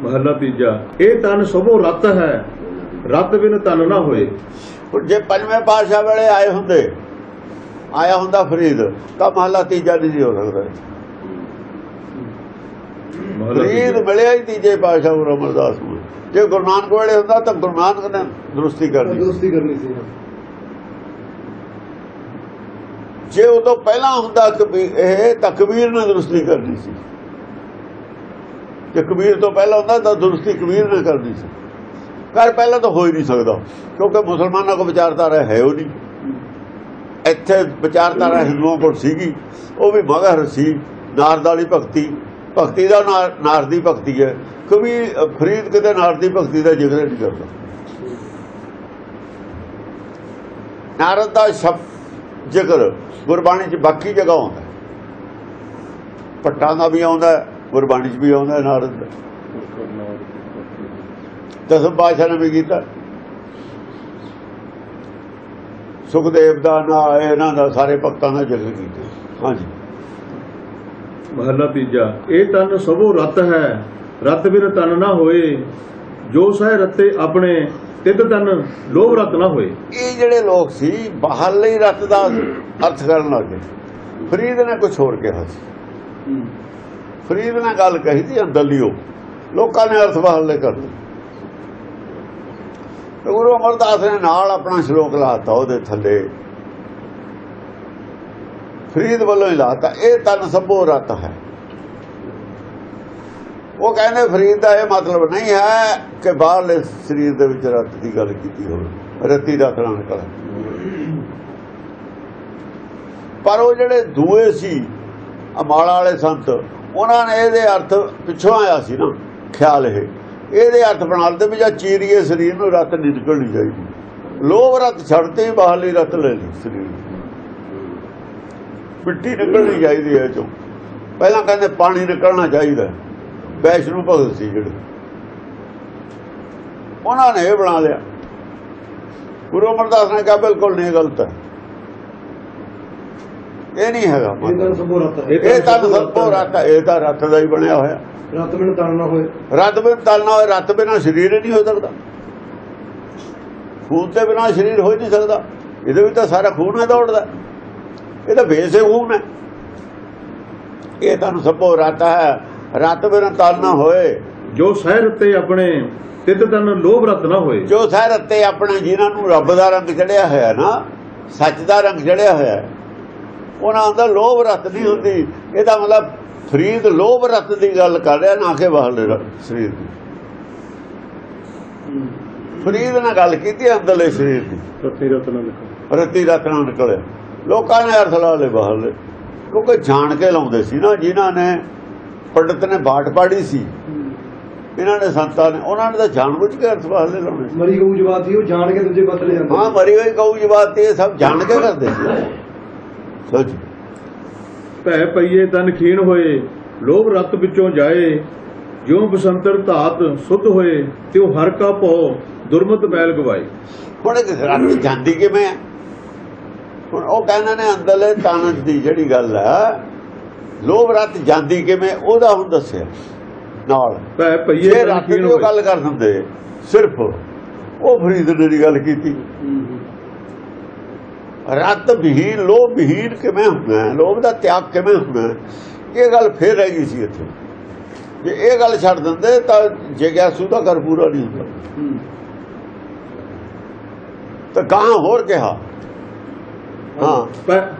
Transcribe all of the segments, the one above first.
ਮਹੱਲਾ ਤੀਜਾ। ਇਹ ਤਨ ਸਭੋ ਰਤ ਹੈ। ਰਤ ਬਿਨ ਤਨ ਨਾ ਹੋਏ। ਹੁਣ ਜੇ ਪੰਜਵੇਂ ਪਾਤਸ਼ਾਹ ਵੇਲੇ ਆਏ ਹੁੰਦੇ ਆਇਆ ਹੁੰਦਾ ਫਰੀਦ ਤਾਂ ਮਹਲਾ ਤੀਜਾ ਨਹੀਂ ਹੋ ਸਕਦਾ। ਫਰੀਦ ਮਿਲਿਆ ਹੀ ਤੀਜੇ ਪਾਤਸ਼ਾਹ ਗੁਰੂ ਅਮਰਦਾਸ ਨੂੰ। ਜੇ ਗੁਰੂ ਨਾਨਕ ਵੇਲੇ ਹੁੰਦਾ ਤਾਂ ਗੁਰੂ ਨਾਨਕ ਨੇ ਦਰੁਸਤੀ ਕਰਨੀ ਦੋਸਤੀ ਕਰਨੀ ਸੀ। ਜੇ ਉਦੋਂ ਪਹਿਲਾਂ ਹੁੰਦਾ ਕਬੀਰ ਇਹ ਤਾਂ ਕਬੀਰ ਨੇ ਦਰੁਸਤੀ ਕਰਨੀ ਸੀ। ਜੇ ਕਬੀਰ ਤੋਂ ਪਹਿਲਾਂ ਹੁੰਦਾ ਤਾਂ ਦਰੁਸਤੀ ਕਬੀਰ ਨੇ ਕਰਨੀ ਸੀ। ਕਰ ਪਹਿਲਾਂ ਤਾਂ ਹੋ ਹੀ ਨਹੀਂ ਸਕਦਾ, ਕਿਉਂਕਿ ਮੁਸਲਮਾਨਾਂ ਕੋ ਵਿਚਾਰਧਾਰਾ ਹੈ ਉਹ ਨਹੀਂ। ਇੱਥੇ ਵਿਚਾਰਧਾਰਾ ਹਿੰਦੂਆਂ ਕੋਲ ਸੀਗੀ, ਉਹ ਵੀ ਮਗਰ ਸੀ ਨਾਰਦ ਵਾਲੀ ਭਗਤੀ ਭਗਤੀ ਦਾ ਨਾਰ- ਦੀ ਭਗਤੀ ਹੈ। ਕਵੀ ਫਰੀਦ ਕਿਤੇ ਨਾਰ ਦੀ ਭਗਤੀ ਦਾ ਜ਼ਿਕਰ ਨਹੀਂ ਕਰਦਾ। ਨਾਰਦ ਦਾ ਸ਼ਬਦ ਜ਼ਿਕਰ ਗੁਰਬਾਣੀ 'ਚ ਬਾਕੀ ਜਗ੍ਹਾ ਆਉਂਦਾ ਹੈ। ਭੱਟਾਂ ਦਾ ਵੀ ਆਉਂਦਾ ਗੁਰਬਾਣੀ 'ਚ ਵੀ ਆਉਂਦਾ ਹੈ ਨਾਰਦ ਦਾ ਦਸਮ ਪਾਤਸ਼ਾਹ ਨੇ ਵੀ ਕੀਤਾ। ਸੁਖਦੇਵ ਦਾ ਨਾ ਇਹਨਾਂ ਦਾ ਸਾਰੇ ਭਗਤਾਂ ਦਾ ਜ਼ਿਕਰ ਕੀਤਾ। ਹਾਂਜੀ। ਮਹੱਲਾ ਤੀਜਾ ਇਹ ਤਨ ਸਭੋ ਰਤ ਹੈ ਰਤ ਬਿਨ ਤਨ ਨਾ ਹੋਏ। ਜੋ ਸਹਿ ਰਤੇ ਆਪਣੇ ਤਿਤ ਤਨ ਲੋਭ ਰਤ ਨਾ ਹੋਏ। ਇਹ ਜਿਹੜੇ ਲੋਕ ਸੀ ਬਾਹਰਲੇ ਰਤ ਦਾ ਅਰਥ ਕਰਨ ਲੱਗੇ ਫਰੀਦ ਨੇ ਕੁਝ ਹੋਰ ਕਿਹਾ ਸੀ। ਫਰੀਦ ਨੇ ਗੱਲ ਕਹੀ ਸੀ ਅੰਦਰਲੀਓ ਲੋਕਾਂ ਨੇ ਅਰਥ ਬਾਹਰਲੇ ਕਰ ਤੇ ਗੁਰੂ ਅਮਰਦਾਸ ਨੇ ਨਾਲ ਆਪਣਾ ਸ਼ਲੋਕ ਲਾਤਾ ਉਹਦੇ ਥੱਲੇ। ਫਰੀਦ ਵੱਲੋਂ ਹੀ ਲਾਤਾ। ਇਹ ਤਨ ਸਭੋ ਰਤ ਹੈ। ਉਹ ਕਹਿੰਦੇ ਫਰੀਦ ਦਾ ਇਹ ਮਤਲਬ ਨਹੀਂ ਹੈ ਕਿ ਬਾਹਰਲੇ ਸਰੀਰ ਦੇ ਵਿੱਚ ਰਤ ਦੀ ਗੱਲ ਕੀਤੀ ਹੋਵੇ। ਰਤੀ ਦਾ ਤਰਾਂ ਨਿਕਲ ਪਰ ਉਹ ਜਿਹੜੇ ਦੂਏ ਸੀ ਅਮਾਲਾ ਵਾਲੇ ਸੰਤ, ਉਹਨਾਂ ਨੇ ਇਹਦੇ ਅਰਥ ਪਿੱਛੋਂ ਆਇਆ ਸੀ ਨਾ, ਖਿਆਲ ਇਹ। ਇਹਦੇ ਅਰਥ ਬਣਾ ਲਦੇ ਵੀ ਜਾਂ ਚੀਰੀਏ ਸਰੀਰ ਨੂੰ ਰਤ ਨਹੀਂ ਨਿਕਲਣੀ ਚਾਹੀਦੀ। ਲੋਭ ਰਤ ਛੱਡਤੇ ਹੀ ਬਾਹਰਲੀ ਰਤ ਲੈ ਲਈ ਸਰੀਰ ਮਿੱਟੀ ਨਿਕਲਣੀ ਚਾਹੀਦੀ ਹੈ ਇਹ ਚੋਂ। ਪਹਿਲਾਂ ਕਹਿੰਦੇ ਪਾਣੀ ਨਿਕਲਣਾ ਚਾਹੀਦਾ। ਵੈਸ਼ਨੂ ਭਗਤ ਸੀ ਜਿਹੜੇ। ਉਹਨਾਂ ਨੇ ਇਹ ਬਣਾ ਲਿਆ। ਗੁਰੂ ਅਮਰਦਾਸ ਨੇ ਕਿਹਾ, ਬਿਲਕੁਲ ਨਹੀਂ ਗਲਤ ਹੈ। ਇਹ ਨਹੀਂ ਹੈਗਾ ਇਹ ਤਾਂ ਸਭੋ ਰਤ ਇਹ ਤਾਂ ਸਭੋ ਰੱਤ ਇਹ ਤਾਂ ਰੱਤ ਦਾ ਹੀ ਬਣਿਆ ਹੋਇਆ। ਰਤ ਮੈਨੂੰ ਤਨ ਨਾ ਹੋਏ। ਰੱਤ ਬਿਨ ਤਲਣਾ ਹੋਏ ਰੱਤ ਬਿਨਾ ਸਰੀਰ ਹੀ ਨਹੀਂ ਹੋ ਸਕਦਾ। ਖੂਨ ਦੇ ਬਿਨਾ ਸਰੀਰ ਹੋ ਨਹੀਂ ਸਕਦਾ। ਇਹਦੇ ਵਿੱਚ ਤਾਂ ਸਾਰਾ ਖੂਨ ਹੈ ਦੌੜਦਾ। ਇਹ ਤਾਂ ਬੇਸੇ ਖੂਨ ਹੈ। ਇਹ ਤਾਂ ਸਭੋ ਰੱਤ ਹੈ। ਰੱਤ ਬਿਨਾ ਤਲਣਾ ਹੋਏ। ਜੋ ਸਹਿ ਰਤੇ ਆਪਣੇ ਤਿਤ ਤਨ ਲੋਭ ਰਤ ਨਾ ਹੋਏ। ਜੋ ਸਹਿ ਰੱਤੇ ਆਪਣੇ ਜਿਨ੍ਹਾਂ ਨੂੰ ਰੱਬ ਦਾ ਰੰਗ ਚੜਿਆ ਹੋਇਆ ਨਾ ਸੱਚ ਦਾ ਰੰਗ ਚੜਿਆ ਹੋਇਆ ਉਹਨਾਂ ਅੰਦਰ ਲੋਭ ਰੱਤ ਨਹੀਂ ਹੁੰਦੀ। ਇਹਦਾ ਮਤਲਬ ਫਰੀਦ ਲੋਭ ਰੱਤ ਦੀ ਗੱਲ ਕਰ ਰਿਹਾ ਨਾ ਕਿ ਬਾਹਰਲੇ ਸਰੀਰ ਦੀ। ਫਰੀਦ ਨਾਲ ਗੱਲ ਕੀਤੀ ਅੰਦਰਲੇ ਸਰੀਰ ਦੀ। ਰਤੀ ਰਤ ਨਾ ਲਿਖੋ ਰੱਤੀ ਰੱਤ ਨਾਲ ਨਿਕਲਿਆ। ਲੋਕਾਂ ਨੇ ਅਰਥ ਲਾ ਲਏ ਬਾਹਰਲੇ ਕਿਉਂਕਿ ਜਾਣ ਕੇ ਲਾਉਂਦੇ ਸੀ ਨਾ ਜਿਨ੍ਹਾਂ ਨੇ ਪੰਡਤ ਨੇ ਬਾਟ ਪਾੜੀ ਸੀ। ਇਹਨਾਂ ਨੇ ਸੰਤਾਂ ਨੇ ਉਹਨਾਂ ਨੇ ਤਾਂ ਜਾਣਬੁੱਝ ਕੇ ਅਰਥ ਬਾਹਰਲੇ ਲਾਉਣੇ ਮਰੀ ਗਊ ਜਵਾਬ ਸੀ ਉਹ ਜਾਣ ਕੇ ਦੂਜੇ ਬਦਲੇ ਹਾਂ ਮਰੀ ਹੋਈ ਗਊ ਜਵਾਤ ਇਹ ਸਭ ਜਾਣ ਕੇ ਕਰਦੇ ਸੀ। ਸੋਚ। ਭੈ ਪਈਏ ਤਨ ਖੀਣ ਹੋਏ ਲੋਭ ਰਤ ਵਿੱਚੋਂ ਜਾਏ। ਜਿਉ ਬਸੰਤਰ ਧਾਤ ਸੁਧ ਹੋਏ ਤਿਉ ਹਰ ਕਾ ਭੋ ਦੁਰਮਤ ਮੈਲ ਗਵਾਈ ਹੁਣ ਇਹ ਰੱਤ ਜਾਂਦੀ ਕਿਵੇਂ ਹੁਣ ਉਹ ਕਹਿੰਦੇ ਨੇ ਅੰਦਰਲੇ ਤਨ ਦੀ ਜਿਹੜੀ ਗੱਲ ਹੈ ਲੋਭ ਰੱਤ ਜਾਂਦੀ ਕਿਵੇਂ ਉਹਦਾ ਹੁਣ ਦੱਸਿਆ। ਨਾਲ ਭੈ ਪਈਏ ਤਨ ਖੀਣ ਹੋਏ। ਗੱਲ ਕਰ ਦਿੰਦੇ ਸਿਰਫ ਉਹ ਫਰੀਦ ਨੇ ਦੀ ਗੱਲ ਕੀਤੀ। ਰੱਤ ਵਿਹੀਨ ਲੋਭ ਵਿਹੀਨ ਕਿਵੇਂ ਹੁੰਦਾ ਹੈ? ਲੋਭ ਦਾ ਤਿਆਗ ਕਿਵੇਂ ਹੁੰਦਾ ਹੈ? ਇਹ ਗੱਲ ਫੇਰ ਰਹਿ ਗਈ ਸੀ ਇੱਥੇ। ਜੇ ਇਹ ਗੱਲ ਛੱਡ ਦਿੰਦੇ ਤਾਂ ਜਿਗਿਆਸੂ ਦਾ ਘਰ ਪੂਰਾ ਨਹੀਂ ਹੁੰਦਾ। ਤਾਂ ਕਹਾਂ ਹੋਰ ਕਿਹਾ। ਹਾਂ।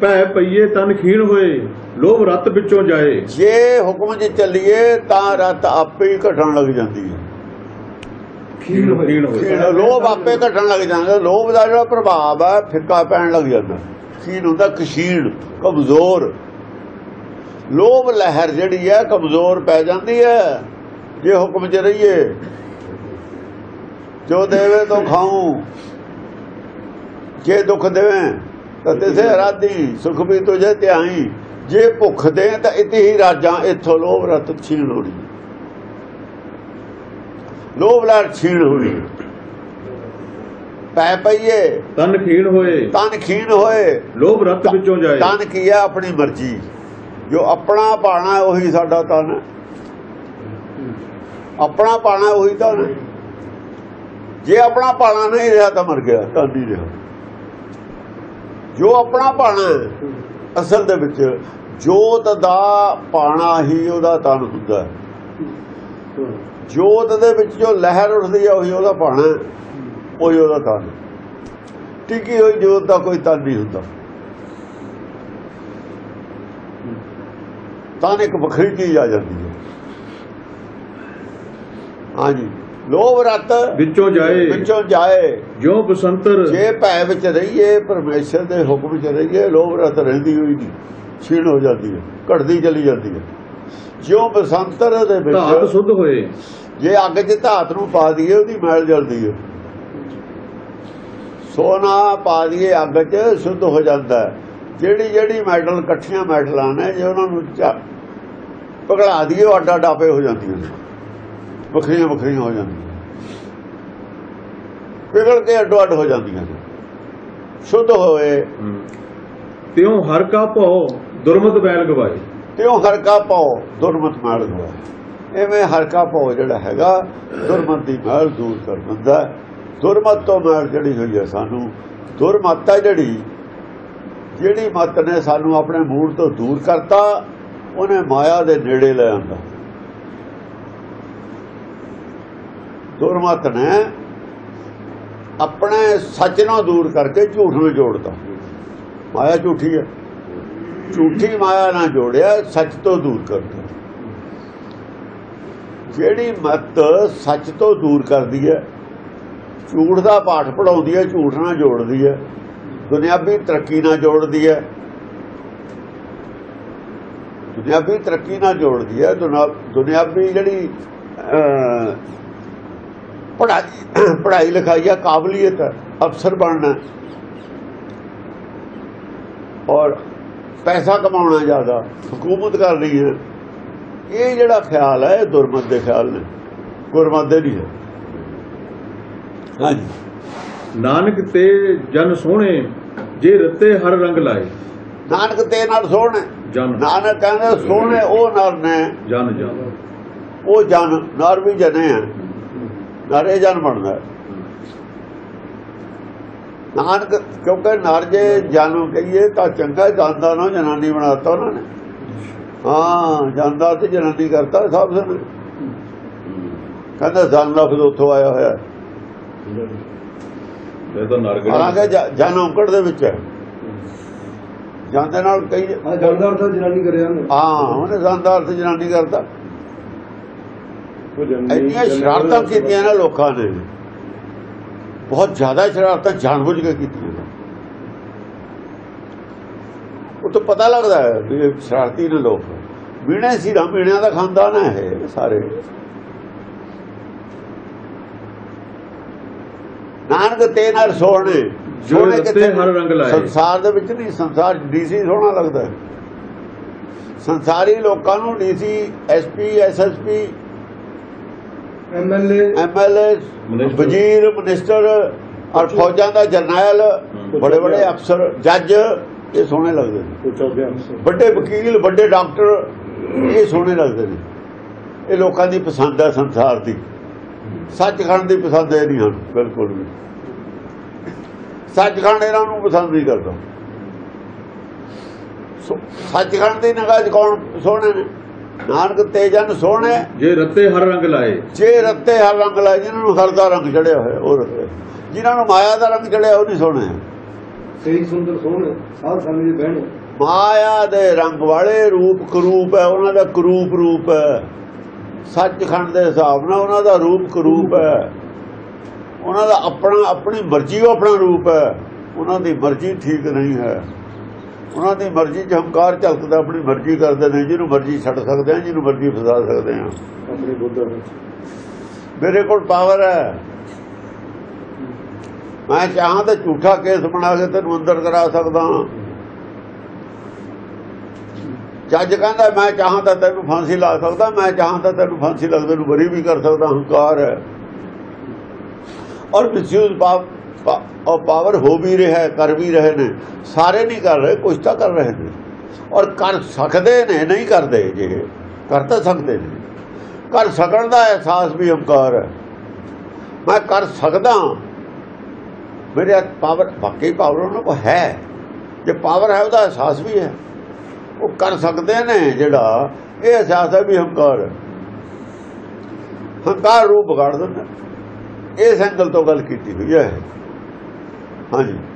ਭੈ ਪਈਏ ਤਨ ਖੀਣ ਹੋਏ ਲੋਭ ਰਤ ਵਿੱਚੋਂ ਜਾਏ। ਜੇ ਹੁਕਮ 'ਚ ਚੱਲੀਏ ਤਾਂ ਰੱਤ ਆਪੇ ਹੀ ਘਟਣ ਲੱਗ ਜਾਂਦੀ ਹੈ। ਖੀਣ ਹੋਏ। ਲੋਭ ਆਪੇ ਘਟਣ ਲੱਗ ਜਾਂਦਾ। ਲੋਭ ਦਾ ਜਿਹੜਾ ਪ੍ਰਭਾਵ ਹੈ ਫਿੱਕਾ ਪੈਣ ਲੱਗ ਜਾਂਦਾ। ਖੀਣ ਹੁੰਦਾ ਕਸ਼ੀਣ ਕਮਜ਼ੋਰ। ਲੋਭ ਲਹਿਰ ਜਿਹੜੀ ਹੈ ਕਮਜ਼ੋਰ ਪੈ ਜਾਂਦੀ ਹੈ। ਜੇ ਹੁਕਮ 'ਚ ਰਹੀਏ ਜੋ ਦੇਵੇ ਤੋ ਖਾਉ ਜੇ ਦੁੱਖ ਦੇਵੇ ਤਾਂ ਤਿਸੇ ਰਾਦੀ ਸੁਖ ਵੀ ਤੁਝੇ ਧਿਆਈ। ਜੇ ਭੁੱਖ ਦੇ ਤਾਂ ਇਤੇ ਹੀ ਰਾਜਾਂ ਇਥੋਂ ਲੋਭ ਰਤ ਛੀਣ ਹੋਣੀ ਲੋਭ ਲਹਿਰ ਛੀਣ ਹੋਣੀ ਪੈ ਪਈਏ। ਤਨ ਖੀਣ ਹੋਏ। ਤਨ ਖੀਣ ਹੋਏ। ਲੋਭ ਰਤ ਵਿੱਚੋਂ ਜਾਏ। ਤਨ ਕੀ ਹੈ ਆਪਣੀ ਮਰਜ਼ੀ। ਜੋ ਆਪਣਾ ਪਾਣਾ ਉਹੀ ਸਾਡਾ ਤਨ। ਆਪਣਾ ਪਾਣਾ ਉਹੀ ਤਾਂ ਹੈ। ਜੇ ਆਪਣਾ ਪਾਣਾ ਨਹੀਂ ਰਿਹਾ ਤਾਂ ਮਰ ਗਿਆ। ਤਾਂ ਨਹੀਂ ਰਿਹਾ। ਜੋ ਆਪਣਾ ਪਾਣਾ ਅਸਲ ਦੇ ਵਿੱਚ ਜੋਤ ਦਾ ਪਾਣਾ ਹੀ ਉਹਦਾ ਤਨ ਹੁੰਦਾ ਹੈ। ਜੋਤ ਦੇ ਵਿੱਚ ਜੋ ਲਹਿਰ ਉੱਠਦੀ ਹੈ ਉਹੀ ਉਹਦਾ ਪਾਣਾ ਹੈ, ਉਹੀ ਉਹਦਾ ਤਨ ਟਿਕੀ ਹੋਈ ਜੋਤ ਦਾ ਕੋਈ ਤਨ ਨਹੀਂ ਹੁੰਦਾ। ਤਨ ਇੱਕ ਵੱਖਰੀ ਚੀਜ਼ ਆ ਜਾਂਦੀ ਹੈ। ਹਾਂਜੀ। ਲੋਭ ਰਤ ਵਿੱਚੋਂ ਜਾਏ। ਵਿੱਚੋਂ ਜਾਏ। ਜਿਉ ਬਸੰਤਰ। ਜੇ ਭੈ ਵਿੱਚ ਰਹੀਏ ਪਰਮੇਸ਼ਰ ਦੇ ਹੁਕਮ ਵਿੱਚ ਰਹੀਏ ਲੋਭ ਰਤ ਰਹਿੰਦੀ ਹੋਈ ਨਹੀਂ। ਛੀਣ ਹੋ ਜਾਂਦੀ ਹੈ। ਘਟਦੀ ਚਲੀ ਜਾਂਦੀ ਹੈ। ਜਿਉਂ ਬਸੰਤਰ ਦੇ ਧਾਤ ਵਿੱਚ ਸੁਧ ਹੋਏ। ਜੇ ਅੱਗ 'ਚ ਧਾਤ ਨੂੰ ਪਾ ਦਈਏ ਉਹਦੀ ਮੈਲ ਜਲਦੀ ਹੈ ਸੋਨਾ ਪਾ ਦਈਏ ਅੱਗ 'ਚ ਸ਼ੁੱਧ ਹੋ ਜਾਂਦਾ ਜਿਹੜੀ ਜਿਹੜੀ ਮੈਟਲ ਇਕੱਠੀਆਂ ਮੈਟਲਾਂ ਨੇ ਜੇ ਉਹਨਾਂ ਨੂੰ ਪਗਲਾ ਦਈਏ ਉਹ ਅੱਡਾ ਡਾਪੇ ਹੋ ਜਾਂਦੀਆਂ ਨੇ। ਵੱਖਰੀਆਂ ਵੱਖਰੀਆਂ ਹੋ ਜਾਂਦੀਆਂ ਪਿਘਲ ਕੇ ਅੱਡੋ ਅੱਡ ਹੋ ਜਾਂਦੀਆਂ ਨੇ। ਸ਼ੁੱਧ ਹੋਏ। ਤਿਉ ਹਰ ਕਾ ਭਉ ਦੁਰਮਤ ਬੈਲ ਗਵਾਏ। ਤਿਉ ਹਰਕਾ ਪਾਓ, ਦੁਰਮਤ ਮਾਲ ਹੋਇਆ ਐਵੇਂ ਹਰਕਾ ਪਾਓ ਜਿਹੜਾ ਹੈਗਾ, ਦੁਰਮਤ ਦੀ ਮਾਲ ਦੂਰ ਕਰ ਦਿੰਦਾ ਦੁਰਮਤ ਤੋਂ ਮਾਲ ਜਿਹੜੀ ਹੋਈ ਹੈ ਸਾਨੂੰ, ਦੁਰਮਤ ਹੈ ਜਿਹੜੀ ਜਿਹੜੀ ਮਤ ਨੇ ਸਾਨੂੰ ਆਪਣੇ ਮੂਲ ਤੋਂ ਦੂਰ ਕਰਤਾ, ਉਹਨੇ ਮਾਇਆ ਦੇ ਨੇੜੇ ਲੈ ਆਂਦਾ। ਦੁਰਮਤ ਨੇ ਆਪਣੇ ਸੱਚ ਨੂੰ ਦੂਰ ਕਰਕੇ ਝੂਠ ਨੂੰ ਜੋੜਤਾ। ਮਾਇਆ ਝੂਠੀ ਹੈ। ਝੂਠੀ ਮਾਇਆ ਨਾਲ ਜੋੜਿਆ, ਸੱਚ ਤੋਂ ਦੂਰ ਕਰਦਾ ਜਿਹੜੀ ਮਤ ਸੱਚ ਤੋਂ ਦੂਰ ਕਰਦੀ ਹੈ, ਝੂਠ ਦਾ ਪਾਠ ਪੜਾਉਂਦੀ ਹੈ, ਝੂਠ ਨਾਲ ਜੋੜਦੀ ਹੈ, ਦੁਨਿਆਵੀ ਤਰੱਕੀ ਨਾਲ ਜੋੜਦੀ ਹੈ। ਦੁਨਿਆਵੀ ਤਰੱਕੀ ਨਾਲ ਜੋੜਦੀ ਹੈ ਦੁਨਿਆਵੀ ਜਿਹੜੀ ਪੜਾਈ ਪੜ੍ਹਾਈ ਲਿਖਾਈ ਹੈ, ਕਾਬਲੀਅਤ ਅਫਸਰ ਬਣਨਾ ਔਰ ਪੈਸਾ ਕਮਾਉਣਾ ਜ਼ਿਆਦਾ ਹਕੂਮਤ ਕਰ ਰਹੀ ਹੈ। ਇਹ ਜਿਹੜਾ ਖਿਆਲ ਹੈ ਇਹ ਦੁਰਮਤ ਦੇ ਖਿਆਲ ਨੇ। ਗੁਰਮਤ ਦੇ ਨਹੀਂ ਹੈ। ਹਾਂਜੀ। ਨਾਨਕ ਤੇ ਜਨ ਸੋਹਣੇ ਜੇ ਰਤੇ ਹਰ ਰੰਗ ਲਾਏ। ਨਾਨਕ ਤੇ ਨਾਲ ਸੋਹਣੇ। ਜਨ। ਨਾਨਕ ਕਹਿੰਦੇ ਸੋਹਣੇ ਉਹ ਨਰ ਨੇ। ਜਨ ਜਨ। ਉਹ ਜਨ ਨਰ ਵੀ ਜਨੇ ਆ। ਨਰੇ ਜਨ ਬਣਦਾ ਹੈ। ਨਾਨਕ ਕਿਉਂਕਿ ਨਰ ਜੇ ਜਨ ਕਹੀਏ ਤਾਂ ਚੰਗਾ ਜਾਂਦਾ ਨਾ ਜਨਾਨੀ ਬਣਾਤਾ ਉਹਨਾਂ ਨੇ। ਹਾਂ ਜਾਂਦਾ ਤੇ ਜਨਾਨੀ ਕਰਤਾ ਸਭ ਸਨ ਕਹਿੰਦਾ ਜਨ ਲਫ਼ਜ਼ ਉੱਥੋਂ ਆਇਆ ਹੋਇਆ। ਹੈ। ਇਹ ਤਾਂ ਜਨ ਔਕੜ ਦੇ ਵਿੱਚ ਹੈ। ਜਨ ਦੇ ਨਾਲ ਕਈ ਆ ਜਾਣਦਾ ਅਰਥ ਜਨਾਨੀ ਕਰਿਆ ਉਹਨੇ ਹਾਂ ਉਹਨੇ ਜਾਂਦਾ ਅਰਥ ਜਨਾਨੀ ਕਰਤਾ। ਇੰਨੀਆਂ ਸ਼ਰਾਰਤਾਂ ਕੀਤੀਆਂ ਨਾ ਲੋਕਾਂ ਨੇ। ਬਹੁਤ ਜ਼ਿਆਦਾ ਸ਼ਰਾਰਤਾਂ ਜਾਣਬੁੱਝ ਕੇ ਕੀਤੀਆਂ ਨੇ। ਉਹ ਤਾਂ ਪਤਾ ਲੱਗਦਾ ਹੈ ਵੀ ਸ਼ਰਾਰਤੀ ਨੇ ਲੋਕ। ਮੀਣੇ ਸੀ ਨਾ ਮੀਣਿਆਂ ਦਾ ਖਾਨਦਾਨ ਹੈ ਇਹ ਸਾਰੇ। ਨਾਨਕ ਤੇ ਨਾਲ ਸੋਹਣੇ ਸੋਹਣੇ ਕਿੱਥੇ ਹਰ ਰੰਗ ਲਾਏ। ਸੰਸਾਰ ਦੇ ਵਿੱਚ ਨਹੀਂ ਸੰਸਾਰ ਡੀਸੀ ਸੋਹਣਾ ਲੱਗਦਾ ਹੈ। ਸੰਸਾਰੀ ਲੋਕਾਂ ਨੂੰ ਡੀਸੀ ਐਸਪੀ ਐਸਐਸਪੀ ਐਮਐਲਏ। ਵਜ਼ੀਰ ਮਿਨਿਸਟਰ ਔਰ ਫੌਜਾਂ ਦਾ ਜਰਨੈਲ ਬੜੇ ਬੜੇ ਅਫਸਰ ਜੱਜ ਇਹ ਸੋਹਣੇ ਲੱਗਦੇ ਨੇ। ਵੱਡੇ ਵਕੀਲ ਵੱਡੇ ਡਾਕਟਰ ਇਹ ਸੋਹਣੇ ਲੱਗਦੇ ਨੇ। ਇਹ ਲੋਕਾਂ ਦੀ ਪਸੰਦ ਹੈ ਸੰਸਾਰ ਦੀ। ਸੱਚਖੰਡ ਦੀ ਪਸੰਦ ਇਹ ਨਹੀਂ ਹਨ। ਬਿਲਕੁਲ ਵੀ। ਸੱਚਖੰਡ ਇਹਨਾਂ ਨੂੰ ਪਸੰਦ ਨਹੀਂ ਕਰਦਾ। ਸੋ- ਸੱਚਖੰਡ ਦੀ ਨਿਗਾਹ 'ਚ ਕੌਣ ਸੋਹਣੇ ਨੇ? ਨਾਨਕ ਤੇਜਨ ਸੋਹਣੇ। ਜੇ ਰਤੇ ਹਰ ਰੰਗ ਲਾਏ। ਜੇ ਰੱਤੇ ਹਰ ਰੰਗ ਲਾਏ ਜਿਨ੍ਹਾਂ ਨੂੰ ਹਰ ਦਾ ਰੰਗ ਚੜਿਆ ਹੋਇਆ ਉਹ ਰੱਤੇ। ਜਿਨ੍ਹਾਂ ਨੂੰ ਮਾਇਆ ਦਾ ਰੰਗ ਚੜਿਆ ਉਹ ਨਹੀਂ ਸੋਹਣੇ। ਸਹੀ ਸੁੰਦਰ ਸੋਹਣੇ ਸਾਧ ਸੰਗ ਜੀ ਬਹਿਣੇ। ਮਾਇਆ ਦੇ ਰੰਗ ਵਾਲੇ ਰੂਪ ਕਰੂਪ ਹੈ ਉਹਨਾਂ ਦਾ ਕਰੂਪ ਰੂਪ ਹੈ। ਸੱਚਖੰਡ ਦੇ ਹਿਸਾਬ ਨਾਲ ਉਹਨਾਂ ਦਾ ਰੂਪ ਕਰੂਪ ਹੈ। ਉਹਨਾਂ ਦਾ ਆਪਣਾ ਆਪਣੀ ਮਰਜ਼ੀ ਉਹ ਆਪਣਾ ਰੂਪ ਹੈ। ਉਹਨਾਂ ਦੀ ਮਰਜ਼ੀ ਠੀਕ ਨਹੀਂ ਹੈ। ਉਹਨਾਂ ਦੀ ਮਰਜ਼ੀ 'ਚ ਹੰਕਾਰ ਝਲਕਦਾ ਆਪਣੀ ਮਰਜ਼ੀ ਕਰਦੇ ਨੇ ਜਿਹਨੂੰ ਮਰਜ਼ੀ ਛੱਡ ਸਕਦੇ ਆ ਜਿਹਨੂੰ ਮਰਜ਼ੀ ਫਸਾ ਸਕਦੇ ਆ। ਆਪਣੀ ਬੁੱਧ ਮੇਰੇ ਕੋਲ ਪਾਵਰ ਹੈ। ਮੈਂ ਚਾਹਾਂ ਤਾਂ ਝੂਠਾ ਕੇਸ ਬਣਾ ਕੇ ਤੈਨੂੰ ਅੰਦਰ ਕਰਾ ਸਕਦਾ ਜੱਜ ਕਹਿੰਦਾ ਮੈਂ ਚਾਹਾਂ ਤਾਂ ਤੈਨੂੰ ਫਾਂਸੀ ਲਾ ਸਕਦਾ ਮੈਂ ਚਾਹਾਂ ਤਾਂ ਤੈਨੂੰ ਫਾਂਸੀ ਲੱਗਦੇ ਨੂੰ ਬਰੀ ਵੀ ਕਰ ਸਕਦਾ ਹੰਕਾਰ ਹੈ। ਔਰ ਮਿਸਯੂਜ਼ ਪਾਵਰ ਹੋ ਵੀ ਰਿਹਾ ਹੈ, ਕਰ ਵੀ ਰਹੇ ਨੇ। ਸਾਰੇ ਨਹੀਂ ਕਰ ਰਹੇ ਕੁਝ ਤਾਂ ਕਰ ਰਹੇ ਨੇ। ਔਰ ਕਰ ਸਕਦੇ ਨੇ, ਨਹੀਂ ਕਰਦੇ ਜੇ। ਕਰ ਤਾਂ ਸਕਦੇ ਨੇ। ਕਰ ਸਕਣ ਦਾ ਅਹਿਸਾਸ ਵੀ ਹੰਕਾਰ ਹੈ। ਮੈਂ ਕਰ ਸਕਦਾ ਮੇਰੇ ਪਾਵਰ, ਵਾਕਈ ਪਾਵਰ ਉਹਨਾਂ ਕੋਲ ਹੈ। ਜੇ ਪਾਵਰ ਹੈ, ਉਹਦਾ ਅਹਿਸਾਸ ਵੀ ਹੈ। ਉਹ ਕਰ ਸਕਦੇ ਨੇ ਜਿਹੜਾ, ਇਹ ਅਹਿਸਾਸ ਹੈ ਵੀ ਹੰਕਾਰ ਹੰਕਾਰ ਰੂਪ ਵਿਗਾੜ ਦਿੰਦਾ। ਇਸ ਐਂਗਲ ਤੋਂ ਗੱਲ ਕੀਤੀ ਹੋਈ ਹੈ। ਹਾਂਜੀ